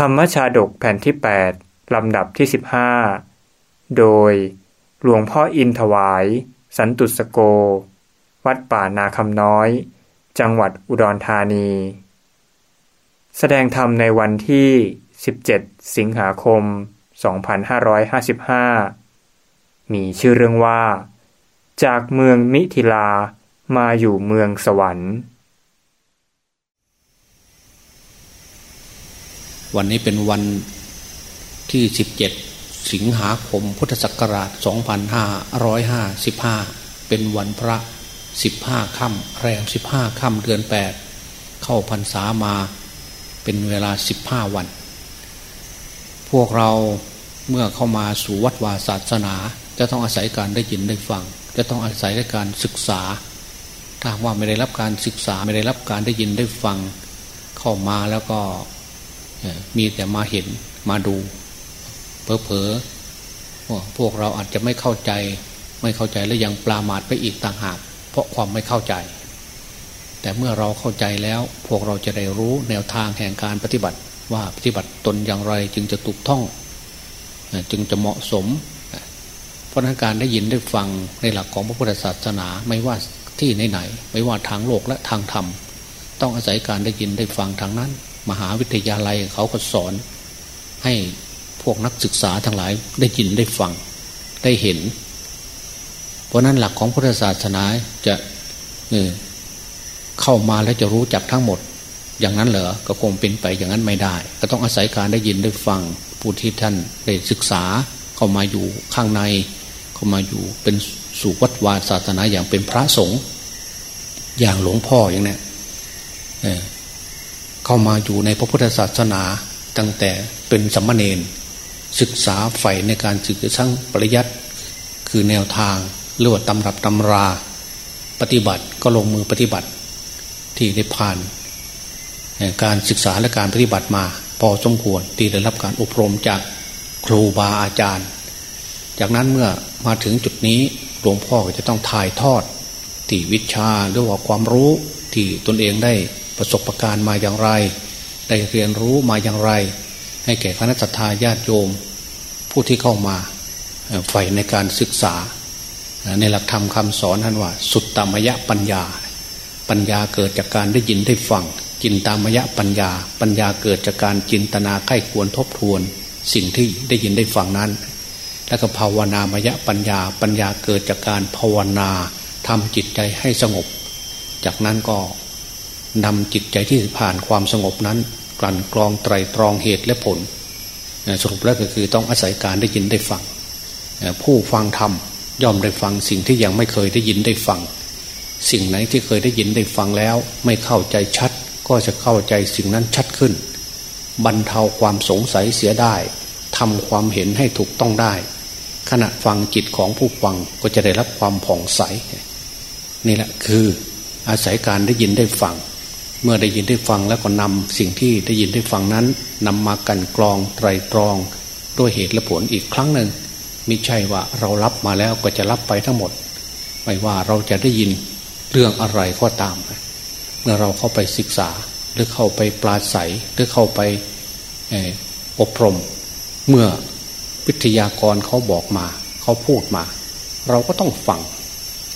ธรรมชาดกแผ่นที่ 8 ลำดับที่ 15 โดยหลวงพ่ออินถวาย สันตุสโก วัดป่านาคำน้อย จังหวัดอุดรธานี แสดงธรรมในวันที่ 17 สิงหาคม 2555 มีชื่อเรื่องว่า จากเมืองมิถิลามาอยู่เมืองสวรรค์ วันนี้เป็นวันที่ 17 สิงหาคมพุทธศักราช 2555 เป็นวันพระ 15 ค่ำแรง15 ค่ำเดือน 8 เข้าพรรษามาเป็นเวลา 15 วัน พวกเราเมื่อเข้ามาสู่วัดวาศาสนา จะต้องอาศัยการได้ยินได้ฟัง จะต้องอาศัยการศึกษา ถ้าว่าไม่ได้รับการศึกษาไม่ได้รับการได้ยินได้ฟัง เข้ามาแล้วก็ มีแต่มาเห็นมาดูเพอเพอพวกเราอาจจะไม่เข้าใจ ไม่เข้าใจและยังปลามาดไปอีกต่างหาก เพราะความไม่เข้าใจ แต่เมื่อเราเข้าใจแล้ว พวกเราจะได้รู้แนวทางแห่งการปฏิบัติว่าปฏิบัติตนอย่างไรจึงจะถูกท่อง จึงจะเหมาะสม เพราะนั้นการได้ยินได้ฟังในหลักของพระพุทธศาสนาไม่ว่าที่ไหนๆไม่ว่าทางโลกและทางธรรม ต้องอาศัยการได้ยินได้ฟังทางนั้น มหาวิทยาลัยเขาก็สอน ให้พวกนักศึกษาทั้งหลายได้ยินได้ฟังได้เห็น เพราะนั้นหลักของพุทธศาสนาจะเเข้ามาแล้วจะรู้จักทั้งหมด อย่างนั้นเหรอก็คงเป็นไปอย่างนั้นไม่ได้ ก็ต้องอาศัยการได้ยินได้ฟังผู้ที่ท่านได้ศึกษาเข้ามาอยู่ข้างใน เข้ามาอยู่เป็นสู่วัดวาศาสนาอย่างเป็นพระสงฆ์อย่างหลวงพ่ออย่างเนี้เเข้ามาอยู่ในพระพุทธศาสนาตั้งแต่เป็นสัมมาเนนศึกษาใฝ่ในการศึกษาปริยัติคือแนวทางหรือว่าตำรับตำรา ปฏิบัติก็ลงมือปฏิบัติที่ได้ผ่าน การศึกษาและการปฏิบัติมา พอสมควรที่ได้รับการอบรมจากครูบาอาจารย์ จากนั้นเมื่อมาถึงจุดนี้หลวงพ่อก็จะต้องถ่ายทอดที่วิชาหรือว่าความรู้ที่ตนเองได้ ประสบประการมาอย่างไร ได้เรียนรู้มาอย่างไร ให้แก่คณะสัตยาญาติโยม ผู้ที่เข้ามาใฝ่ในการศึกษา ในหลักธรรมคำสอนท่านว่า สุดตามยะปัญญา ปัญญาเกิดจากการได้ยินได้ฟังจินตามยะปัญญา ปัญญาเกิดจากการจินตนาไข้ควรทบทวน สิ่งที่ได้ยินได้ฟังนั้น แล้วก็ภาวนามยะปัญญา ปัญญาเกิดจากการภาวนาทำจิตใจให้สงบ จากนั้นก็ นำจิตใจที่ผ่านความสงบนั้น กลั่นกรองไตรตรองเหตุและผล สรุปแล้วก็คือต้องอาศัยการได้ยินได้ฟัง ผู้ฟังธรรมย่อมได้ฟังสิ่งที่ยังไม่เคยได้ยินได้ฟัง สิ่งไหนที่เคยได้ยินได้ฟังแล้ว ไม่เข้าใจชัด ก็จะเข้าใจสิ่งนั้นชัดขึ้น บรรเทาความสงสัยเสียได้ทำความเห็นให้ถูกต้องได้ ขณะฟังจิตของผู้ฟังก็จะได้รับความผ่องใส นี่แหละคืออาศัยการได้ยินได้ฟัง เมื่อได้ยินได้ฟังแล้วก็นำสิ่งที่ได้ยินได้ฟังนั้นนำมากันกรองไตรตรอง ด้วยเหตุและผลอีกครั้งหนึ่งมิใช่ว่าเรารับมาแล้วก็จะรับไปทั้งหมด ไม่ว่าเราจะได้ยินเรื่องอะไรก็ตาม เมื่อเราเข้าไปศึกษาหรือเข้าไปปลาใสหรือเข้าไปอบรม เมื่อวิทยากรเขาบอกมา เขาพูดมา เราก็ต้องฟัง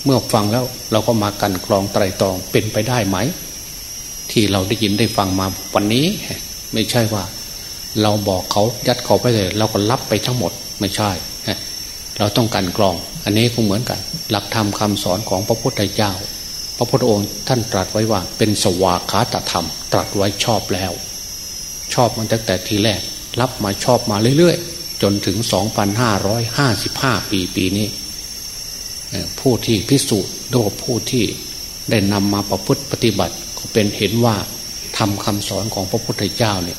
เมื่อฟังแล้วเราก็มากันกรองไตรตรองเป็นไปได้ไหม ที่เราได้ยินได้ฟังมาวันนี้ ไม่ใช่ว่า เราบอกเขายัดเขาไปเลย เราก็รับไปทั้งหมดไม่ใช่ เราต้องกันกรอง อันนี้ก็เหมือนกัน หลักธรรมคาสอนของพระพุทธเจ้า พระพุทธองค์ท่านตรัสไว้ว่า เป็นสวากขาตธรรม ตรัสไว้ชอบแล้ว ชอบมันตั้งแต่ทีแรก รับมาชอบมาเรื่อยๆ จนถึง 2,555 ปีปีนี้ ผู้ที่พิสูจน์โดยผู้ที่ได้นำมาประพฤติปฏิบัติ ก็เป็นเห็นว่าทำคำสอนของพระพุทธเจ้าเนี่ย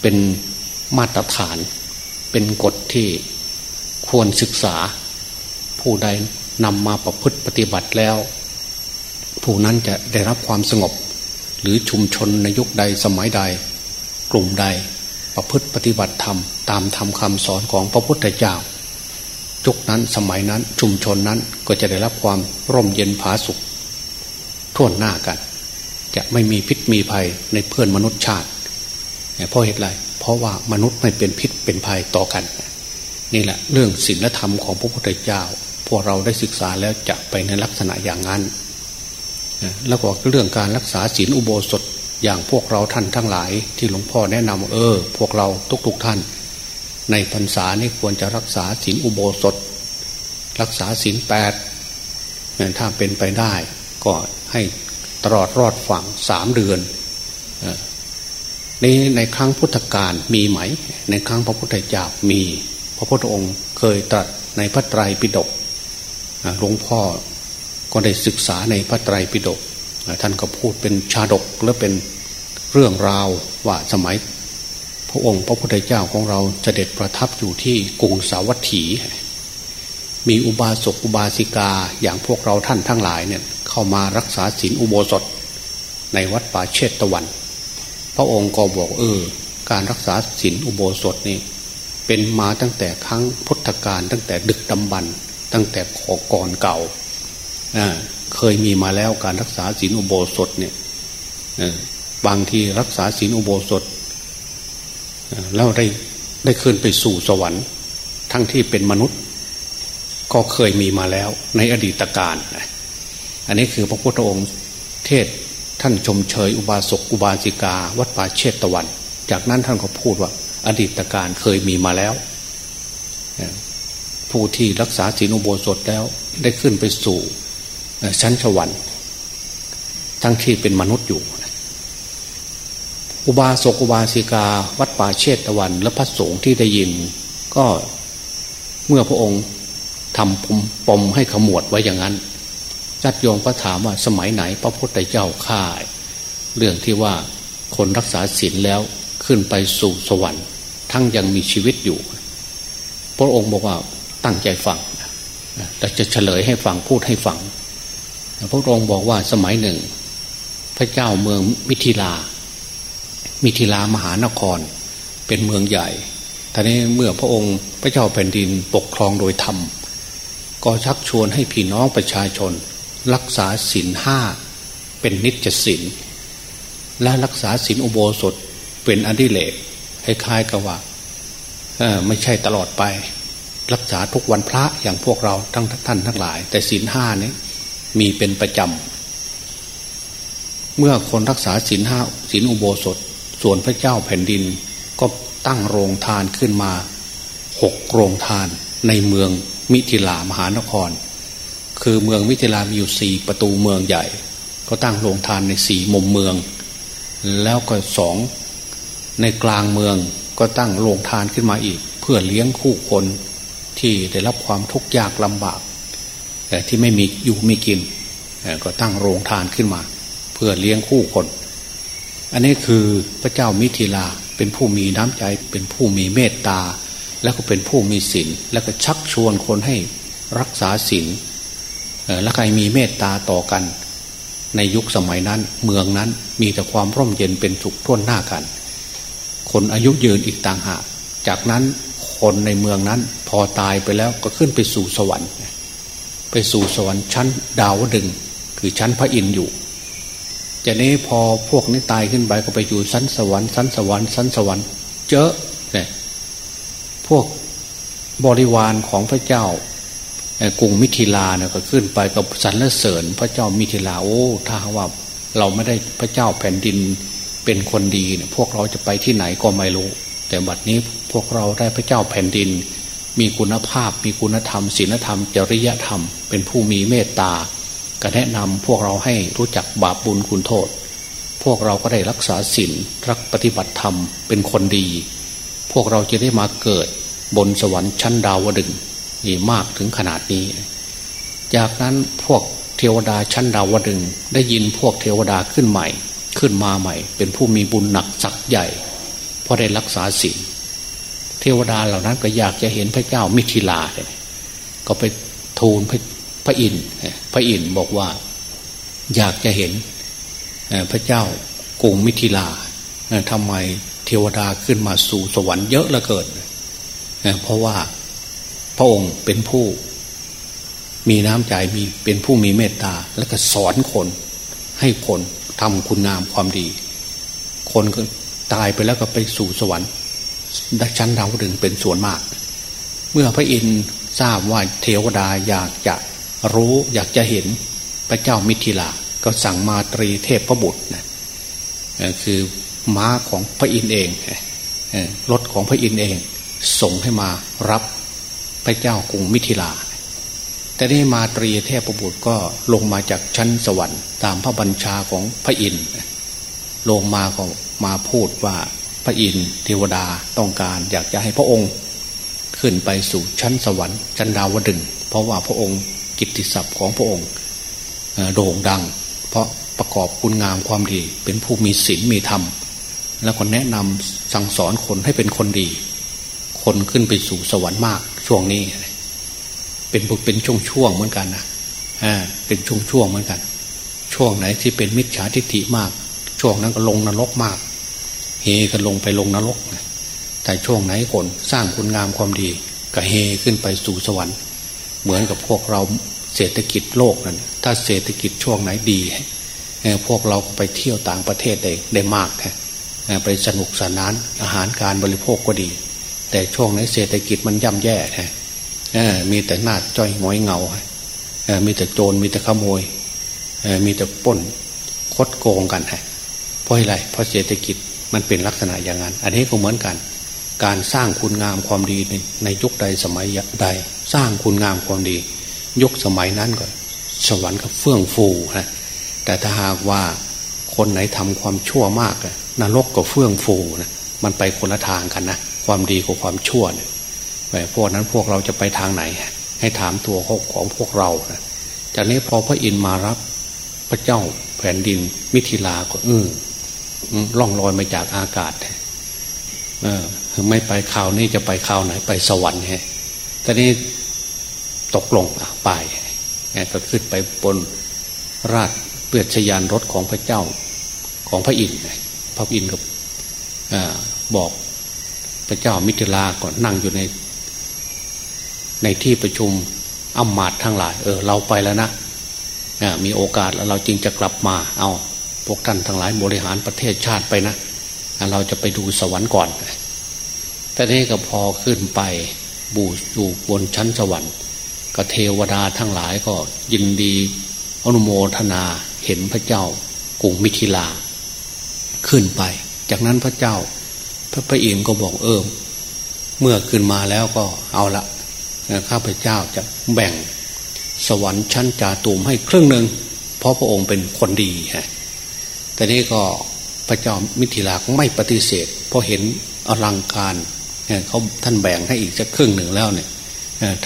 เป็นมาตรฐาน เป็นกฎที่ควรศึกษา ผู้ใดนำมาประพฤติปฏิบัติแล้ว ผู้นั้นจะได้รับความสงบ หรือชุมชนในยุคใดสมัยใด กลุ่มใดประพฤติปฏิบัติธรรมตามธรรมคำสอนของพระพุทธเจ้าจุกนั้นสมัยนั้นชุมชนนั้นก็จะได้รับความร่มเย็นผาสุขทั่วหน้ากัน จะไม่มีพิษมีภัยในเพื่อนมนุษย์ชาติเพราะเหตุไรเพราะว่ามนุษย์ไม่เป็นพิษเป็นภัยต่อกัน นี่แหละเรื่องศีลธรรมของพระพุทธเจ้า พวกเราได้ศึกษาแล้วจะไปในลักษณะอย่างนั้นแล้วก็เรื่องการรักษาศีลอุโบสถอย่างพวกเราท่านทั้งหลาย ที่หลวงพ่อแนะนำเออ พวกเราทุกๆทท่าน ในพรรษานี่ควรจะรักษาศีลอุโบสถ รักษาศีลแปดถ้าเป็นไปได้ก็ให้ ตลอดรอดฝั่งสามเดือนนี้ในครั้งพุทธกาลมีไหม ในครั้งพระพุทธเจ้ามี พระพุทธองค์เคยตรัสในพระไตรปิฎกหลวงพ่อก็ได้ศึกษาในพระไตรปิฎกท่านก็พูดเป็นชาดกและเป็นเรื่องราวว่าสมัย พระองค์พระพุทธเจ้าของเราจะเด็ดประทับอยู่ที่กรุงสาวัตถี มีอุบาสกอุบาสิกาอย่างพวกเราท่านทั้งหลายเนี่ย เข้ามารักษาศีลอุโบสถ ในวัดป่าเชตตะวัน พระองค์ก็บอกเออ การรักษาศีลอุโบสถนี่เป็นมาตั้งแต่ครั้งพุทธกาลตั้งแต่ดึกดำบรรตั้งแต่ขอก่อนเก่าเคยมีมาแล้วการรักษาศีลอุโบสถเนี่ยบางทีรักษาศีลอุโบสถแล้วได้ได้ขึ้นไปสู่สวรรค์ ทั้งที่เป็นมนุษย์ ก็เคยมีมาแล้วในอดีตการ อันนี้คือพระพุทธองค์เทศท่านชมเชยอุบาสกอุบาสิกา วัดป่าเชตตะวัน จากนั้นท่านก็พูดว่า อดีตการเคยมีมาแล้ว ผู้ที่รักษาศีลอุโบสถแล้วได้ขึ้นไปสู่ชั้นสวรรค์ทั้งที่เป็นมนุษย์อยู่ อุบาสกอุบาสิกา วัดป่าเชตตะวัน และพระสงฆ์ที่ได้ยิน ก็เมื่อพระองค์ทำปมปมให้ขมวดไว้อย่างนั้น จัดโยงก็ถามว่าสมัยไหน พระพุทธเจ้าข่าเรื่องที่ว่าคนรักษาศีลแล้วขึ้นไปสู่สวรรค์ ทั้งยังมีชีวิตอยู่ พระองค์บอกว่าตั้งใจฟังแต่จะเฉลยให้ฟังพูดให้ฟังพระองค์บอกว่าสมัยหนึ่ง พระเจ้าเมืองมิถิลา มิถิลามหานคร เป็นเมืองใหญ่ท่านี้เมื่อพระองค์พระเจ้าแผ่นดินปกครองโดยธรรม ก็ชักชวนให้พี่น้องประชาชน รักษาศีลห้าเป็นนิจศีลและรักษาศีลอุโบสถเป็นอดิเลกคล้ายๆกับว่าไม่ใช่ตลอดไป รักษาทุกวันพระอย่างพวกเราทั้งท่านทั้งหลาย แต่ศีลห้านี้มีเป็นประจำ เมื่อคนรักษาศีลห้าศีลอุโบสถ ส่วนพระเจ้าแผ่นดิน ก็ตั้งโรงทานขึ้นมาหกโรงทานในเมืองมิถิลามหานคร คือเมืองมิถิลามีอยู่สี่ประตูเมืองใหญ่ ก็ตั้งโรงทานในสี่มุมเมือง แล้วก็สองในกลางเมืองก็ตั้งโรงทานขึ้นมาอีก เพื่อเลี้ยงคู่คนที่ได้รับความทุกข์ยากลำบากแต่ที่ไม่มีอยู่ไม่กิน ก็ตั้งโรงทานขึ้นมา เพื่อเลี้ยงคู่คน อันนี้คือพระเจ้ามิถิลาเป็นผู้มีน้ำใจเป็นผู้มีเมตตา แล้วก็เป็นผู้มีศีลแล้วก็ชักชวนคนให้รักษาศีล และใครมีเมตตาต่อกัน ในยุคสมัยนั้น เมืองนั้นมีแต่ความร่มเย็นเป็นสุขท่วนหน้ากัน คนอายุยืนอีกต่างหากจากนั้นคนในเมืองนั้นพอตายไปแล้วก็ขึ้นไปสู่สวรรค์ ไปสู่สวรรค์ชั้นดาวดึง คือชั้นพระอินทร์อยู่จากนี้พอพวกนี้ตายขึ้นไปก็ไปอยู่ชั้นสวรรค์ชั้นสวรรค์ชั้นสวรรค์ เจอเนี่ยพวกบริวารของพระเจ้า กรุงมิถิลาเนี่ยก็ขึ้นไปกับสรรเสริญพระเจ้ามิถิลาโอ้ถ้าว่าเราไม่ได้พระเจ้าแผ่นดินเป็นคนดีเนี่ยพวกเราจะไปที่ไหนก็ไม่รู้ แต่บัดนี้พวกเราได้พระเจ้าแผ่นดิน มีคุณภาพ มีคุณธรรมศีลธรรม จริยธรรม เป็นผู้มีเมตตาก็แนะนำพวกเราให้รู้จักบาปบุญคุณโทษ พวกเราก็ได้รักษาศีลรักปฏิบัติธรรมเป็นคนดี พวกเราจะได้มาเกิดบนสวรรค์ชั้นดาวดึง นี่มากถึงขนาดนี้ จากนั้นพวกเทวดาชั้นดาวดึงได้ยินพวกเทวดาขึ้นใหม่ ขึ้นมาใหม่ เป็นผู้มีบุญหนักสักใหญ่ เพราะได้รักษาศีลเทวดาเหล่านั้นก็อยากจะเห็นพระเจ้ามิถิลาก็ไปทูลพระพระอินทร์พระอินทร์บอกว่า อยากจะเห็นพระเจ้ากรุงมิถิลาทำไมเทวดาขึ้นมาสู่สวรรค์เยอะเหลือเกินเพราะว่า พระองค์เป็นผู้ มีน้ำใจมีเป็นผู้มีเมตตา และก็สอนคน ให้คนทำคุณงามความดี คนก็ตายไปแล้วก็ไปสู่สวรรค์ชั้นดาวดึงเป็นส่วนมาก เมื่อพระอินทร์ทราบว่าเทวดาอยากจะรู้อยากจะเห็นพระเจ้ามิถิลา ก็สั่งมาตรีเทพพระบุตรนะคือม้าของพระอินทร์เองรถของพระอินทร์เอง ส่งให้มารับ พระเจ้ากรุงมิถิลา แต่นี้มาตรีเทพประบุตรก็ลงมาจากชั้นสวรรค์ ตามพระบัญชาของพระอินทร์ลงมาก็มาพูดว่าพระอินทร์เทวดาต้องการอยากจะให้พระองค์ ขึ้นไปสู่ชั้นสวรรค์ชั้นดาวดึงเพราะว่าพระองค์กิตติศัพท์ของพระองค์โด่งดัง เพราะประกอบคุณงามความดี เป็นผู้มีศีลมีธรรม แล้วก็แนะนำสั่งสอนคนให้เป็นคนดี คนขึ้นไปสู่สวรรค์มาก ช่วงนี้ เป็นเป็นช่วงช่วงเหมือนกันนะอ่าเป็นช่วงช่วงเหมือนกัน ช่วงไหนที่เป็นมิจฉาทิฏฐิมาก ช่วงนั้นก็ลงนรกมาก เฮกันลงไปลงนรกแต่ช่วงไหนคนสร้างคุณงามความดีก็เฮขึ้นไปสู่สวรรค์ เหมือนกับพวกเราเศรษฐกิจโลกนั่นถ้าเศรษฐกิจช่วงไหนดีพวกเราไปเที่ยวต่างประเทศได้ได้มากไปสนุกสนานอาหารการบริโภคก็ดี แต่ช่วงไหนเศรษฐกิจมันย่ำแย่มีแต่หน้าจ้อยงอยเงา มีแต่โจรมีแต่ขโมย มีแต่ป้นคดโกงกันเพราะอะไร เพราะเศรษฐกิจมันเป็นลักษณะอย่างนั้น อันนี้ก็เหมือนกัน การสร้างคุณงามความดีในยุคใดสมัยใด สร้างคุณงามความดี ยุคสมัยนั้นก็สวรรค์ก็เฟื่องฟูนะแต่ถ้าหากว่าคนไหนทำความชั่วมากนรกก็เฟื่องฟูนะมันไปคนละทางกันนะ ความดีกับความชั่วเนี่ยพวกนั้นพวกเราจะไปทางไหน ให้ถามตัวของพวกเรานะจากนี้พอพระอินทร์มารับพระเจ้าแผ่นดินมิถิลาก็เออล่องลอยมาจากอากาศเออไม่ไปข่าวนี้จะไปข่าวไหน ไปสวรรค์ฮะตอนนี้ตกลงไปก็ขึ้นไปบนราชเปื้อชยานรถของพระเจ้าของพระอินทร์พระอินทร์ก็บอก ระเจ้ามิถิลาก่อนนั่งอยู่ใน ในที่ประชุมอำมาตย์ทั้งหลาย เออ เราไปแล้วนะมีโอกาสแล้วเราจึงจะกลับมา เอาพวกท่านทั้งหลายบริหารประเทศชาติไปนะเราจะไปดูสวรรค์ก่อนแต่นี้ก็พอขึ้นไปบูอยู่บนชั้นสวรรค์ก็เทวดาทั้งหลายก็ยินดีอนุโมทนาเห็นพระเจ้ากรุงมิถิลา ขึ้นไป จากนั้นพระเจ้า พระพระอินทร์ก็บอกเอิมเมื่อขึ้นมาแล้วก็เอาละข้าพเจ้าจะแบ่งสวรรค์ชั้นจาตุมให้ครึ่งหนึ่งเพราะพระองค์เป็นคนดีฮะแต่นี้ก็พระเจ้ามิถิลาไม่ปฏิเสธ เพราะเห็นอลังการเขาท่านแบ่งให้อีกสักครึ่งหนึ่งแล้วเนี่ย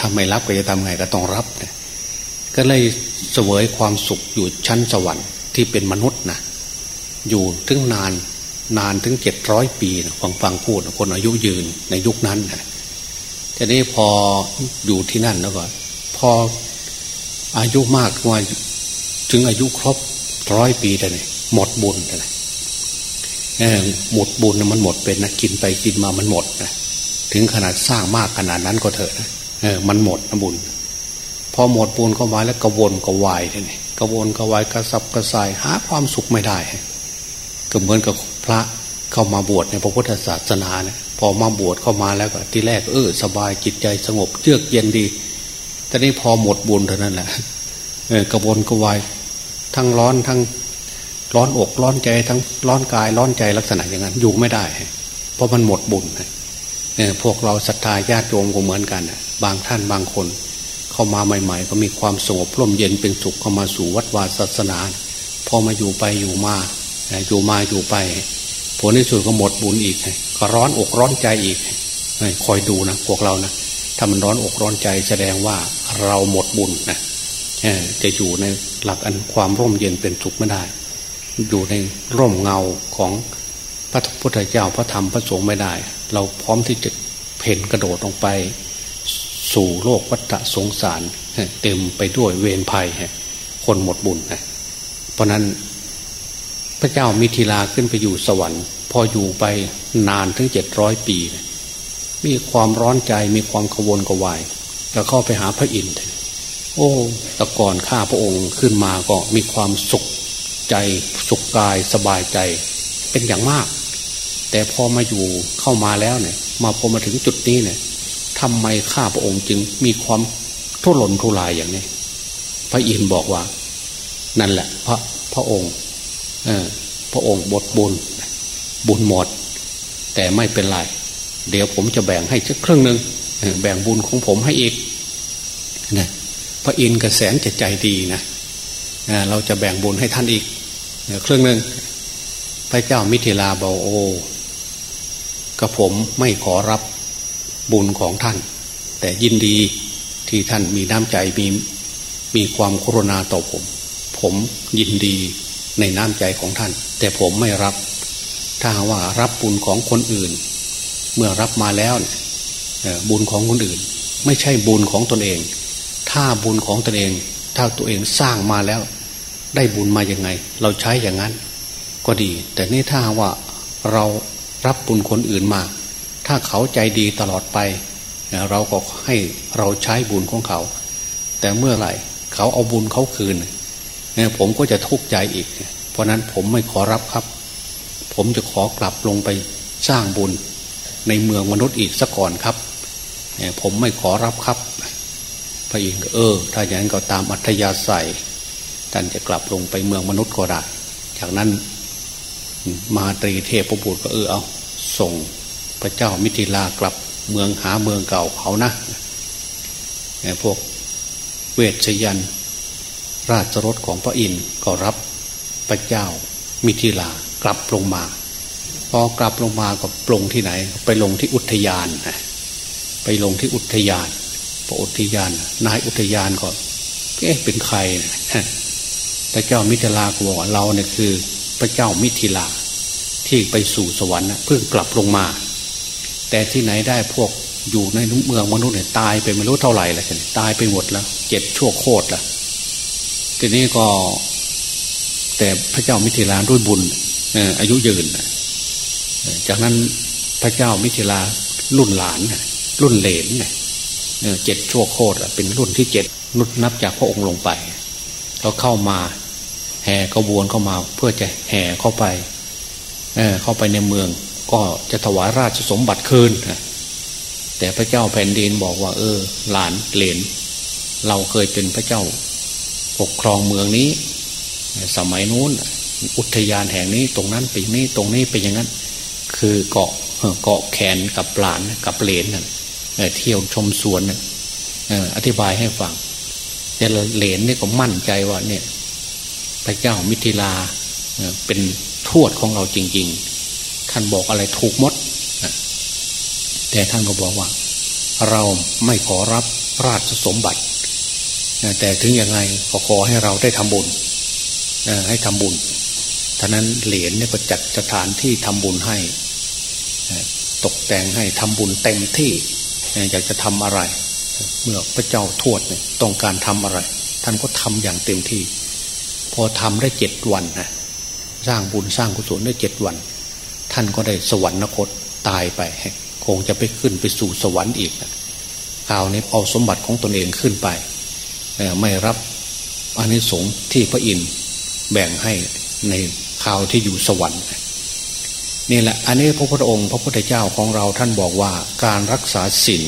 ทำไม่รับก็จะทำไงก็ต้องรับเนี่ยก็เลยเสวยความสุขอยู่ชั้นสวรรค์ที่เป็นมนุษย์นะอยู่ถึงนาน นานถึงเจ็ดร้อยปีฟังฟังพูดคนอายุยืนในยุคนั้นนะทีนี้พออยู่ที่นั่นแล้วก็ พออายุมากว่าถึงอายุครบร้อยปีแต่เนี่ยหมดบุญนะหมดบุญมันหมดเป็นนะกินไปกินมามันหมดนะถึงขนาดสร้างมากขนาดนั้นก็เถอะนะเออมันหมดนะบุญ พอหมดบุญเข้ามาแล้วกระวนกระวายนี่กระวนกระวายกระสับกระส่ายหาความสุขไม่ได้ก็เหมือนกับ พระเข้ามาบวชในพระพุทธศาสนาเนี่ยพอมาบวชเข้ามาแล้วก็ที่แรกเออสบายจิตใจสงบเยือกเย็นดี แต่นี้พอหมดบุญเท่านั้นแหละเออกระวนกระวายทั้งร้อนทั้งร้อนอกร้อนใจทั้งร้อนกายร้อนใจลักษณะอย่างนั้นอยู่ไม่ได้ เพราะมันหมดบุญพวกเราศรัทธาญาติโยมก็เหมือนกันบางท่านบางคน เข้ามาใหม่ ๆ ก็มีความสงบร่มเย็นเป็นสุขเข้ามาสู่วัดวาศาสนา พอมาอยู่ไปอยู่มาอยู่มาอยู่ไป ผลในสุดก็หมดบุญอีกก็ร้อนอกร้อนใจอีกคอยดูนะพวกเรานะถ้ามันร้อนอกร้อนใจแสดงว่าเราหมดบุญนะจะอยู่ในหลักอันความร่มเย็นเป็นสุขไม่ได้ อยู่ในร่มเงาของพระพุทธเจ้าพระธรรมพระสงฆ์ไม่ได้ เราพร้อมที่จะเพ่นกระโดดลงไป สู่โลกวัฏสงสาร เต็มไปด้วยเวรภัยคนหมดบุญนะเพราะนั้น พระเจ้ามิถิลาขึ้นไปอยู่สวรรค์ พออยู่ไปนานถึงเจ็ดร้อยปี มีความร้อนใจมีความกวนกวายก็เข้าไปหาพระอินทร์โอ้ตะก่อนข้าพระองค์ขึ้นมาก็มีความสุขใจสุขกายสบายใจเป็นอย่างมาก แต่พอมาอยู่เข้ามาแล้วเนี่ย มาพอมาถึงจุดนี้เนี่ยทำไมข้าพระองค์จึงมีความทุรนทุรายอย่างนี้ พระอินทร์บอกว่า นั่นแหละ พระพระองค์ พระองค์บทบุญบุญหมด แต่ไม่เป็นไร เดี๋ยวผมจะแบ่งให้สักครึ่งหนึ่งแบ่งบุญของผมให้อีกนะพระอินทร์กระแสนจะใจดีนะเราจะแบ่งบุญให้ท่านอีกครึ่งหนึ่งพระเจ้ามิถิลาบอกโอ้กระผมไม่ขอรับบุญของท่าน แต่ยินดีที่ท่านมีน้ำใจมีมีความกรุณาต่อผม ผมยินดี ในน้ำใจของท่าน แต่ผมไม่รับ ถ้าว่ารับบุญของคนอื่น เมื่อรับมาแล้วบุญของคนอื่น ไม่ใช่บุญของตนเอง ถ้าบุญของตนเอง ถ้าตัวเองสร้างมาแล้ว ได้บุญมาอย่างไง เราใช้อย่างนั้น ก็ดี แต่นี่ถ้าว่าเรารับบุญคนอื่นมา ถ้าเขาใจดีตลอดไป เราก็ให้เราใช้บุญของเขา แต่เมื่อไหร่ เขาเอาบุญเขาคืน ผมก็จะทุกข์ใจอีก เพราะนั้นผมไม่ขอรับครับ ผมจะขอกลับลงไปสร้างบุญในเมืองมนุษย์อีกสักก่อนครับผมไม่ขอรับครับ พระอินทร์เออ ถ้าอย่างนั้นก็ตามอัธยาศัยท่านจะกลับลงไปเมืองมนุษย์ก็ได้ จากนั้นมาตรีเทพประบุตรก็เออเอาส่งพระเจ้ามิถิลากลับเมืองหาเมืองเก่าเขานะพวกเวชยัน ราชรถของพระอินทร์ก็รับพระเจ้ามิถิลากลับลงมา พอกลับลงมาก็ปลงที่ไหน ไปลงที่อุทยานไปลงที่อุทยานพระอุทยาน นายอุทยานก็เอ๊ะเป็นใครพระเจ้ามิถิลาก็บอกว่าเราเนี่ยคือ พระเจ้ามิถิลาที่ไปสู่สวรรค์เพิ่งกลับลงมา แต่ที่ไหนได้พวกอยู่ในเมืองมนุษย์เนี่ยตายไปไม่รู้เท่าไหร่แล้วตายไปหมดแล้วเจ็บชั่วโคตรละ ทีนี้ก็ แต่พระเจ้ามิถิลาด้วยบุญอายุยืนจากนั้นพระเจ้ามิถิลารุ่นหลาน รุ่นเหลนเจ็ดชั่วโคตรเป็นรุ่นที่เจ็ดนุ่นับจากพระองค์ลงไปเขาเข้ามาแห่กระบวนเข้ามา เพื่อจะแห่เข้าไปเเข้าไปในเมือง ก็จะถวายราชสมบัติคืนแต่พระเจ้าแผ่นดินบอกว่า เออ หลานเหลนเราเคยเป็นพระเจ้า ปกครองเมืองนี้ สมัยนู้น อุทยานแห่งนี้ตรงนั้นป็นนี้ตรงนี้เป็นอย่างนั้น คือเกาะเกาะแขนกับหลานกับเหลนเที่ยวชมสวนอธิบายให้ฟังแต่เหลนนี่ก็มั่นใจว่าเนี่ย พระเจ้ามิถิลาเป็นทวดของเราจริง ๆ ท่านบอกอะไรถูกมดแต่ท่านก็บอกว่า เราไม่ขอรับราชสมบัติ แต่ถึงยังไงก็ขอให้เราได้ทำบุญให้ทำบุญท่านั้นเหรียญเนี่ยก็จัดสถานที่ทำบุญให้ตกแต่งให้ทำบุญเต็มที่อยากจะทำอะไร เมื่อพระเจ้าทวดเนี่ยต้องการทำอะไร ท่านก็ทำอย่างเต็มที่ พอทำได้เจ็ดวันนะสร้างบุญสร้างกุศลได้เจ็ดวัน ท่านก็ได้สวรรคตตายไป คงจะไปขึ้นไปสู่สวรรค์อีกนะคราวนี้เอาสมบัติของตนเองขึ้นไป ไม่รับอันนี้สงที่พระอินทร์แบ่งให้ในข่าวที่อยู่สวรรค์นี่แหละอันนี้พระพุทธองค์พระพุทธเจ้าของเราท่านบอกว่าการรักษาศีล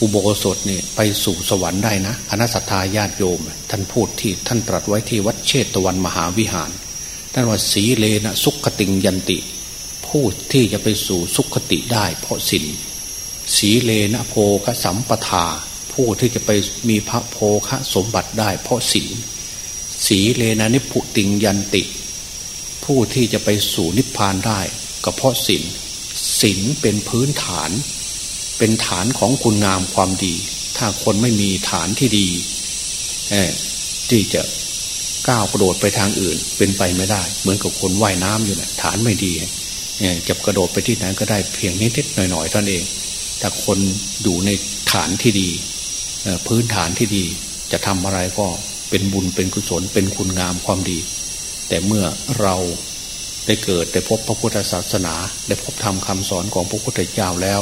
อุโบสถเนี่ยไปสู่สวรรค์ได้นะคณะสัตยาญาติโยม ท่านพูดที่ท่านตรัสไว้ที่วัดเชตวันมหาวิหารท่านว่าสีเลนะสุขติงยันติ ผู้ที่จะไปสู่สุขติได้เพราะศีลสีเลนะโพคสัมปทา ผู้ที่จะไปมีพระโพคสมบัติได้ เพราะศีลสีเลนะนิพุติงยันติ ผู้ที่จะไปสู่นิพพานได้ก็เพราะศีลศีลเป็นพื้นฐาน เป็นฐานของคุณงามความดี ถ้าคนไม่มีฐานที่ดีที่จะก้าวกระโดดไปทางอื่น เป็นไปไม่ได้ เหมือนกับคนว่ายน้ำอยู่นะฐานไม่ดีจะกระโดดไปที่ไหนก็ได้เพียงนิดๆหน่อยๆท่านเองถ้าคนอยู่ในฐานที่ดี พื้นฐานที่ดี จะทำอะไรก็เป็นบุญเป็นกุศลเป็นคุณงามความดี แต่เมื่อเราได้เกิดได้พบพระพุทธศาสนา ได้พบธรรมคาสอนของพระพุทธเจ้าแล้ว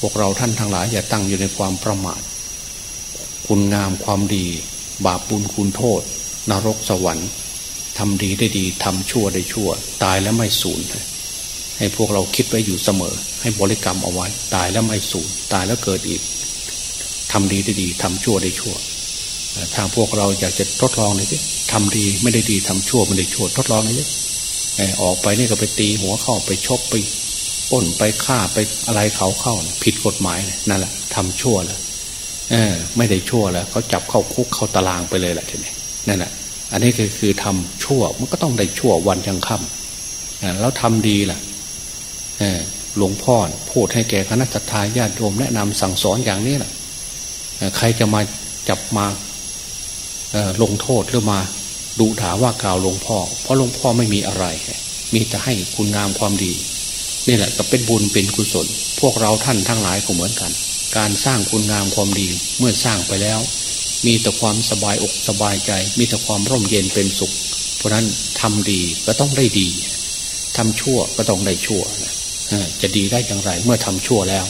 พวกเราท่านทั้งหลายอย่าตั้งอยู่ในความประมาท คุณงามความดี บาปบุญคุณโทษ นรกสวรรค์ทำดีได้ดีทำชั่วได้ชั่ว ตายแล้วไม่สูญให้พวกเราคิดไว้อยู่เสมอ ให้บริกรรมเอาไว้ ตายแล้วไม่สูญตายแล้วเกิดอีก ทำดีได้ดีทำชั่วได้ชั่วทางพวกเราอยากจะทดลองเลยสิทำดีไม่ได้ดีทำชั่วไม่ได้ชั่วทดลองเลยสิออกไปนี่ก็ไปตีหัวเข้าไปชกไปป้นไปฆ่าไปอะไรเขาเข้าผิดกฎหมายนั่นแหละทำชั่วแล้วเออ ไม่ได้ชั่วแล้วเขาจับเข้าคุกเข้าตารางไปเลยแหละทีนี้นั่นแหละอันนี้คือคือทำชั่วมันก็ต้องได้ชั่ววันยังค่ำแล้วทำดีล่ะหลวงพ่อพูดให้แก่คณะทาญาติโยมแนะนำสั่งสอนอย่างนี้แหละ ใครจะมาจับมาลงโทษหรือมาดูถาว่ากล่าวหลวงพ่อ เพราะหลวงพ่อไม่มีอะไร มีแต่ให้คุณงามความดีนี่แหละก็เป็นบุญเป็นกุศล พวกเราท่านทั้งหลายก็เหมือนกัน การสร้างคุณงามความดีเมื่อสร้างไปแล้ว มีแต่ความสบายอกสบายใจ มีแต่ความร่มเย็นเป็นสุข เพราะนั้นทำดีก็ต้องได้ดีทำชั่วก็ต้องได้ชั่วจะดีได้อย่างไร เมื่อทำชั่วแล้ว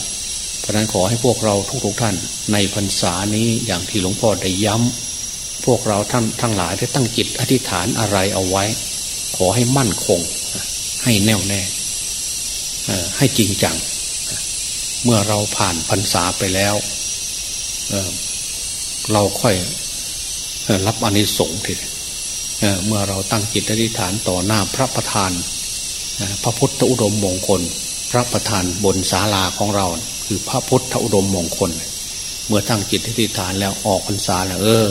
ราะนั้นขอให้พวกเราทุกๆท่าน ในพรรษานี้อย่างที่หลวงพ่อได้ย้ำพวกเราท่านทั้งหลายได้ตั้งจิตอธิษฐานอะไรเอาไว้ ขอให้มั่นคง ให้แน่วแน่ให้จริงจัง เมื่อเราผ่านพรรษาไปแล้วเเราค่อยรับอนิสงส์ทีเมื่อเราตั้งจิตอธิษฐานต่อหน้าพระประธาน พระพุทธอุดมมงคล พระประธานบนศาลาของเรา คือพระพุทธอุดมมงคล เมื่อตั้งจิตอธิษฐานแล้วออกพรรษาแล้วเออ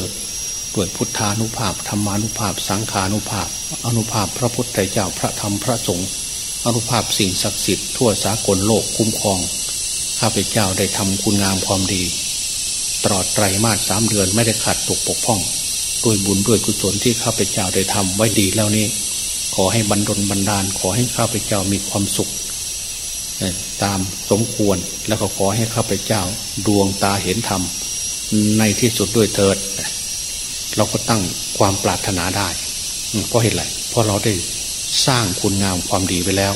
ด้วยพุทธานุภาพธรรมานุภาพ สังขานุภาพ อนุภาพพระพุทธเจ้าพระธรรมพระสงฆ์อนุภาพสิ่งศักดิ์สิทธิ์ทั่วสากลโลกคุ้มครองข้าพเจ้าได้ทำคุณงามความดี ตลอดไตรมาสสามเดือนไม่ได้ขาดตกปกพ้องด้วยบุญด้วยกุศลที่ข้าพเจ้าได้ทำไว้ดีแล้วนี้ ขอให้บรรดลบรรดาลขอให้ข้าพเจ้ามีความสุข ตามสมควรแล้วก็ขอให้ข้าพเจ้าดวงตาเห็นธรรม ในที่สุดด้วยเถิด เราก็ตั้งความปรารถนาได้ เพราะเหตุไรเพราะเราได้สร้างคุณงามความดีไปแล้ว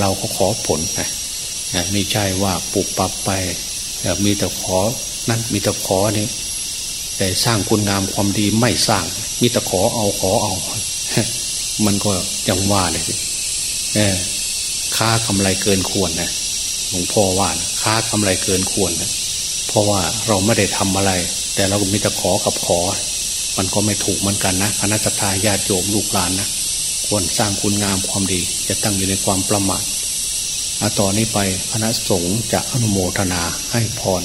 เราก็ขอผลนะไม่ใช่ว่าปลูกปรับไปมีแต่ขอนั่นมีแต่ขอนี่แต่สร้างคุณงามความดีไม่สร้าง มีแต่ขอเอาขอเอา มันก็ยังว่าเลยสิ ค้ากำไรเกินควรนะหลวงพ่อว่านะค้ากำไรเกินควรนะเพราะว่าเราไม่ได้ทำอะไร แต่เราก็มีแต่ขอกับขอ มันก็ไม่ถูกเหมือนกันนะคณะทาญาติโยมลูกหลานนะควรสร้างคุณงามความดี จะตั้งอยู่ในความประมาทต่อนนี้ไปคณะสงฆ์จะอนุโมทนาให้พร